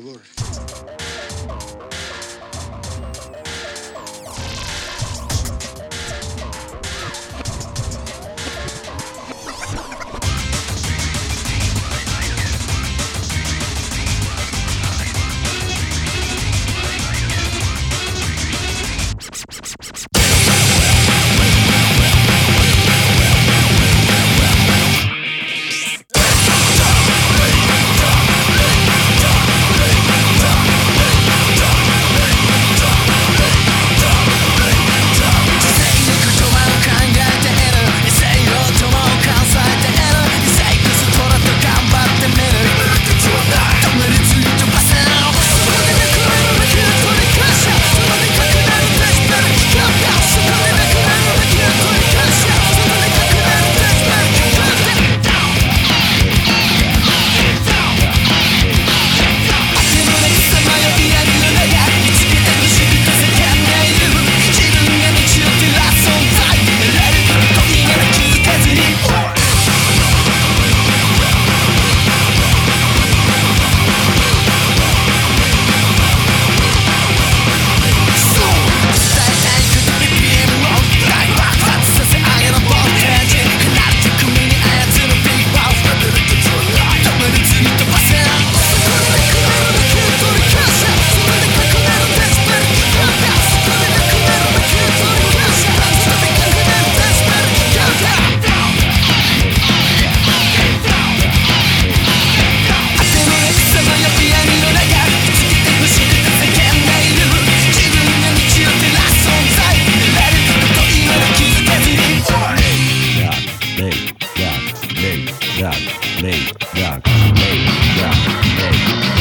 favor. lay down, lay down, lay.